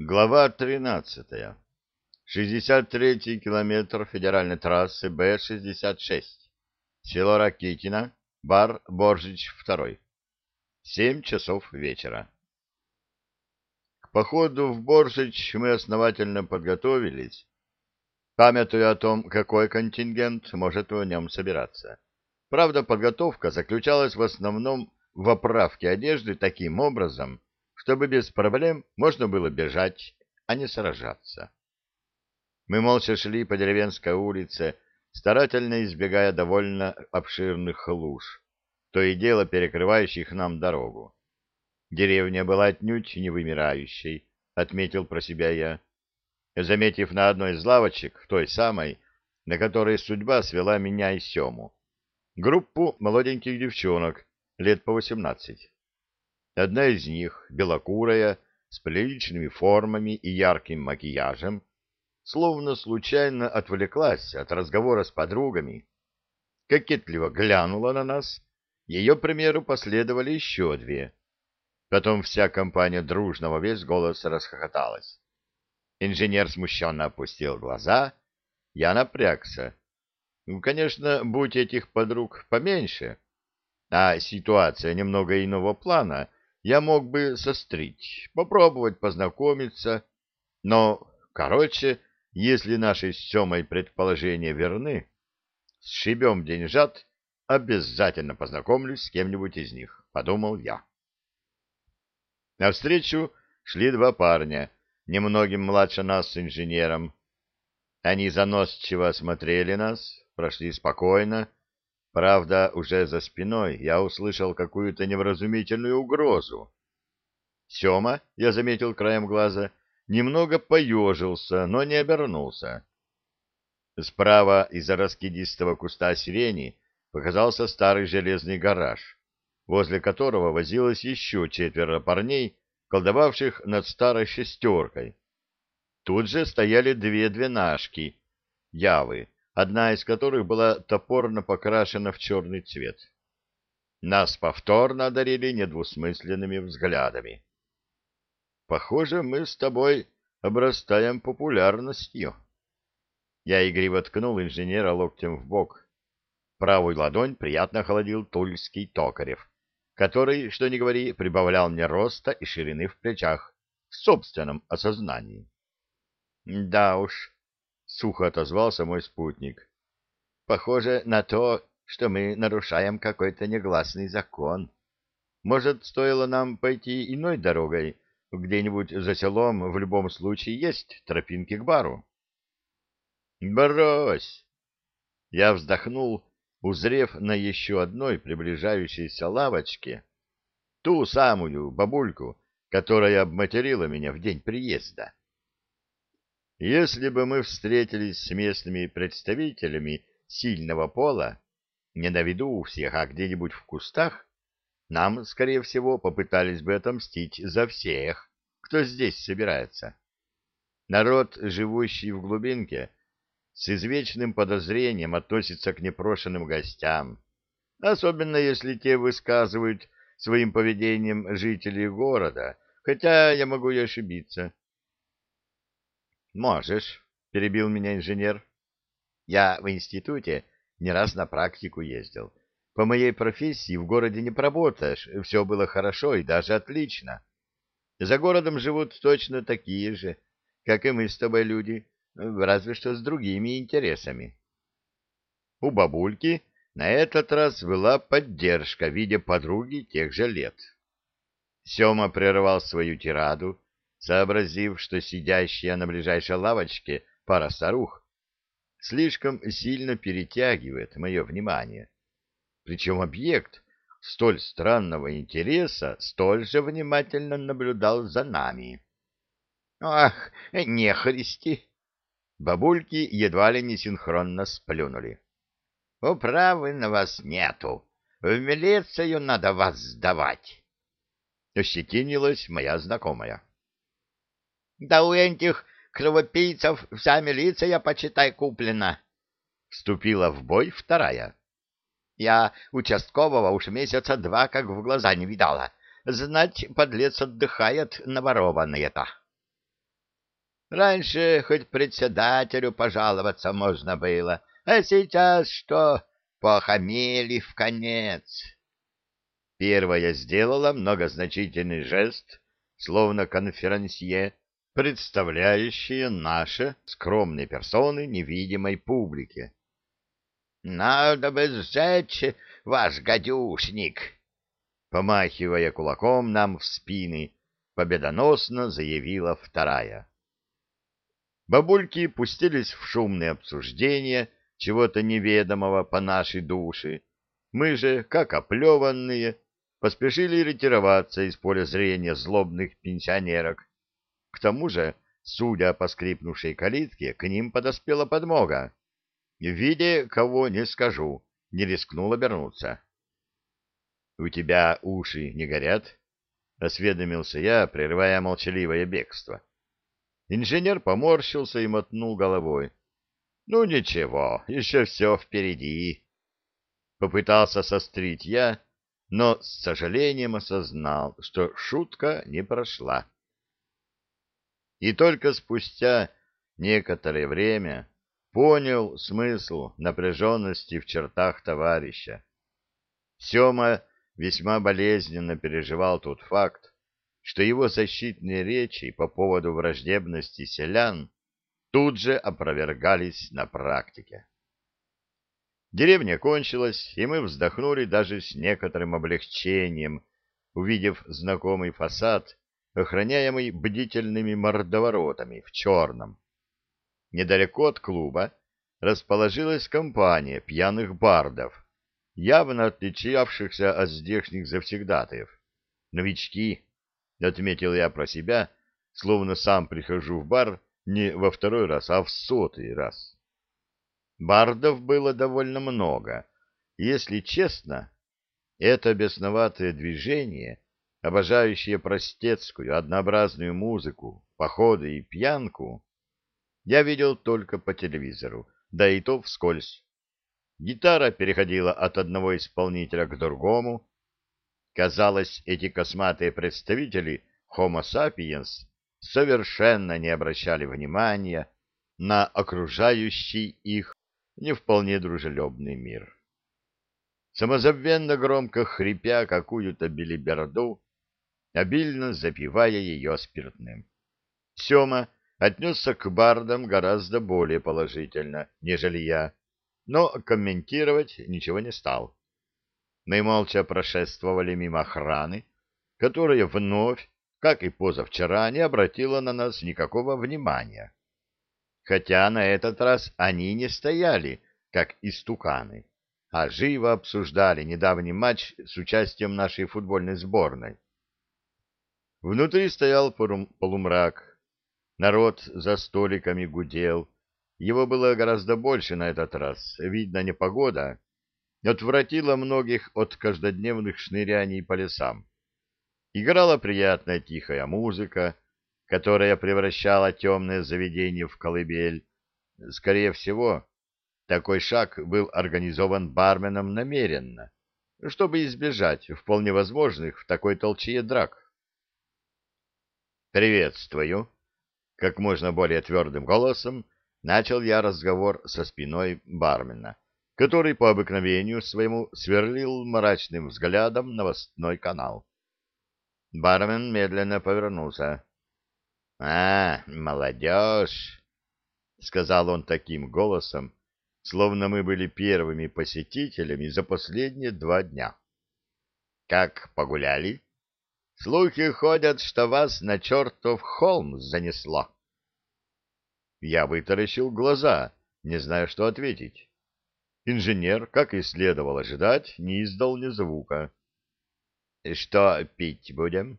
Глава 13. 63-й километр федеральной трассы Б-66. Село Ракитино, бар Боржич 2. 7 часов вечера. К походу в Боржич мы основательно подготовились, памятуя о том, какой контингент может в нем собираться. Правда, подготовка заключалась в основном в оправке одежды таким образом, чтобы без проблем можно было бежать, а не сражаться. Мы молча шли по деревенской улице, старательно избегая довольно обширных луж, то и дело перекрывающих нам дорогу. Деревня была отнюдь не вымирающей, отметил про себя я, заметив на одной из лавочек, той самой, на которой судьба свела меня и Сему, группу молоденьких девчонок лет по восемнадцать. Одна из них, белокурая, с приличными формами и ярким макияжем, словно случайно отвлеклась от разговора с подругами, кокетливо глянула на нас, ее примеру последовали еще две. Потом вся компания дружно во весь голос расхохоталась. Инженер смущенно опустил глаза, я напрягся. Ну, конечно, будь этих подруг поменьше, а ситуация немного иного плана — я мог бы сострить, попробовать познакомиться, но, короче, если наши с Семой предположения верны, сшибем деньжат, обязательно познакомлюсь с кем-нибудь из них, — подумал я. Навстречу шли два парня, немногим младше нас с инженером. Они заносчиво осмотрели нас, прошли спокойно, Правда, уже за спиной я услышал какую-то невразумительную угрозу. Сема, я заметил краем глаза, немного поежился, но не обернулся. Справа из-за раскидистого куста сирени показался старый железный гараж, возле которого возилось еще четверо парней, колдовавших над старой шестеркой. Тут же стояли две двенашки, явы, одна из которых была топорно покрашена в черный цвет. Нас повторно одарили недвусмысленными взглядами. Похоже, мы с тобой обрастаем популярностью. Я игриво ткнул инженера локтем в бок. Правую ладонь приятно холодил тульский токарев, который, что ни говори, прибавлял мне роста и ширины в плечах в собственном осознании. Да уж, сухо отозвался мой спутник. Похоже на то, что мы нарушаем какой-то негласный закон. Может, стоило нам пойти иной дорогой, где-нибудь за селом в любом случае есть тропинки к бару. Брось! Я вздохнул, узрев на еще одной приближающейся лавочке ту самую бабульку, которая обматерила меня в день приезда. Если бы мы встретились с местными представителями сильного пола, не на виду у всех, а где-нибудь в кустах, нам, скорее всего, попытались бы отомстить за всех, кто здесь собирается. Народ, живущий в глубинке, с извечным подозрением относится к непрошенным гостям, особенно если те высказывают своим поведением жителей города, хотя я могу и ошибиться. Можешь, перебил меня инженер. Я в институте не раз на практику ездил. По моей профессии в городе не поработаешь, все было хорошо и даже отлично. За городом живут точно такие же, как и мы с тобой люди, разве что с другими интересами. У бабульки на этот раз была поддержка в виде подруги тех же лет. Сема прервал свою тираду, сообразив, что сидящая на ближайшей лавочке пара старух слишком сильно перетягивает мое внимание. Причем объект столь странного интереса столь же внимательно наблюдал за нами. «Ах, нехристи!» Бабульки едва ли не синхронно сплюнули. «Управы на вас нету. В милицию надо вас сдавать!» Ощетинилась моя знакомая. Да у этих кровопийцев вся милиция, почитай, куплена. Вступила в бой вторая. Я участкового уж месяца два как в глаза не видала. Знать, подлец отдыхает на ворованное-то. Раньше хоть председателю пожаловаться можно было, а сейчас что? Похамели в конец. Первая сделала многозначительный жест, словно конферансье, представляющие наши скромные персоны невидимой публике. — Надо бы сжечь ваш гадюшник! Помахивая кулаком нам в спины, победоносно заявила вторая. Бабульки пустились в шумные обсуждения чего-то неведомого по нашей душе. Мы же, как оплеванные, поспешили ретироваться из поля зрения злобных пенсионерок. К тому же, судя по скрипнувшей калитке, к ним подоспела подмога. В виде кого не скажу, не рискнул обернуться. — У тебя уши не горят? — осведомился я, прерывая молчаливое бегство. Инженер поморщился и мотнул головой. — Ну ничего, еще все впереди. Попытался сострить я, но с сожалением осознал, что шутка не прошла. И только спустя некоторое время понял смысл напряженности в чертах товарища. Сема весьма болезненно переживал тот факт, что его защитные речи по поводу враждебности селян тут же опровергались на практике. Деревня кончилась, и мы вздохнули даже с некоторым облегчением, увидев знакомый фасад, охраняемый бдительными мордоворотами в черном. Недалеко от клуба расположилась компания пьяных бардов, явно отличавшихся от здешних завсегдатаев. Новички, — отметил я про себя, словно сам прихожу в бар не во второй раз, а в сотый раз. Бардов было довольно много. Если честно, это бесноватое движение, обожающее простецкую, однообразную музыку, походы и пьянку, я видел только по телевизору, да и то вскользь. Гитара переходила от одного исполнителя к другому, Казалось, эти косматые представители Homo sapiens совершенно не обращали внимания на окружающий их не вполне дружелюбный мир. Самозабвенно громко хрипя какую-то белиберду, обильно запивая ее спиртным. Сема отнесся к бардам гораздо более положительно, нежели я, но комментировать ничего не стал. Мы молча прошествовали мимо охраны, которая вновь, как и позавчера, не обратила на нас никакого внимания. Хотя на этот раз они не стояли, как истуканы, а живо обсуждали недавний матч с участием нашей футбольной сборной. Внутри стоял полумрак. Народ за столиками гудел. Его было гораздо больше на этот раз. Видно, не погода, отвратила многих от каждодневных шныряний по лесам. Играла приятная тихая музыка, которая превращала темное заведение в колыбель. Скорее всего, такой шаг был организован барменом намеренно, чтобы избежать вполне возможных в такой толчье драк. «Приветствую!» — как можно более твердым голосом начал я разговор со спиной бармена — который по обыкновению своему сверлил мрачным взглядом новостной канал. Бармен медленно повернулся. — А, молодежь! — сказал он таким голосом, словно мы были первыми посетителями за последние два дня. — Как погуляли? Слухи ходят, что вас на чертов холм занесло. Я вытаращил глаза, не зная, что ответить. Инженер, как и следовало ожидать, не издал ни звука. — Что пить будем?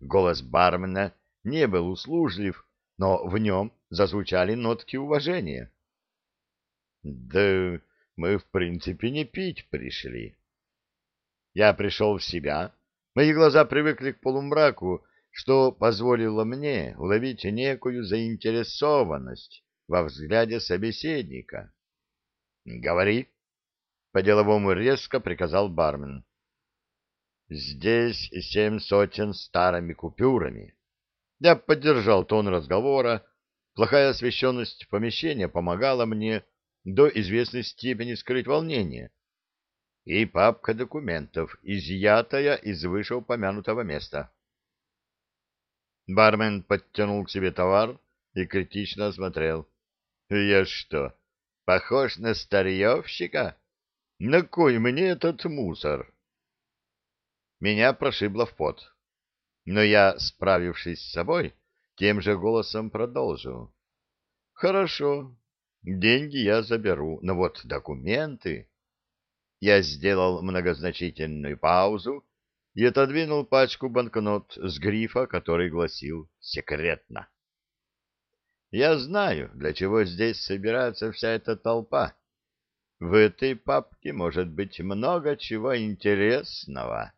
Голос бармена не был услужлив, но в нем зазвучали нотки уважения. — Да мы, в принципе, не пить пришли. Я пришел в себя, мои глаза привыкли к полумраку, что позволило мне уловить некую заинтересованность во взгляде собеседника. Говори. По-деловому резко приказал бармен. Здесь семь сотен старыми купюрами. Я поддержал тон разговора, Плохая освещенность помещения помогала мне до известной степени скрыть волнение. И папка документов, изъятая из вышеупомянутого места. Бармен подтянул к себе товар и критично осмотрел. — Я что, похож на старьевщика? На кой мне этот мусор? Меня прошибло в пот. Но я, справившись с собой, тем же голосом продолжил. — Хорошо, деньги я заберу, но вот документы... Я сделал многозначительную паузу и отодвинул пачку банкнот с грифа, который гласил «Секретно». Я знаю, для чего здесь собирается вся эта толпа. В этой папке может быть много чего интересного.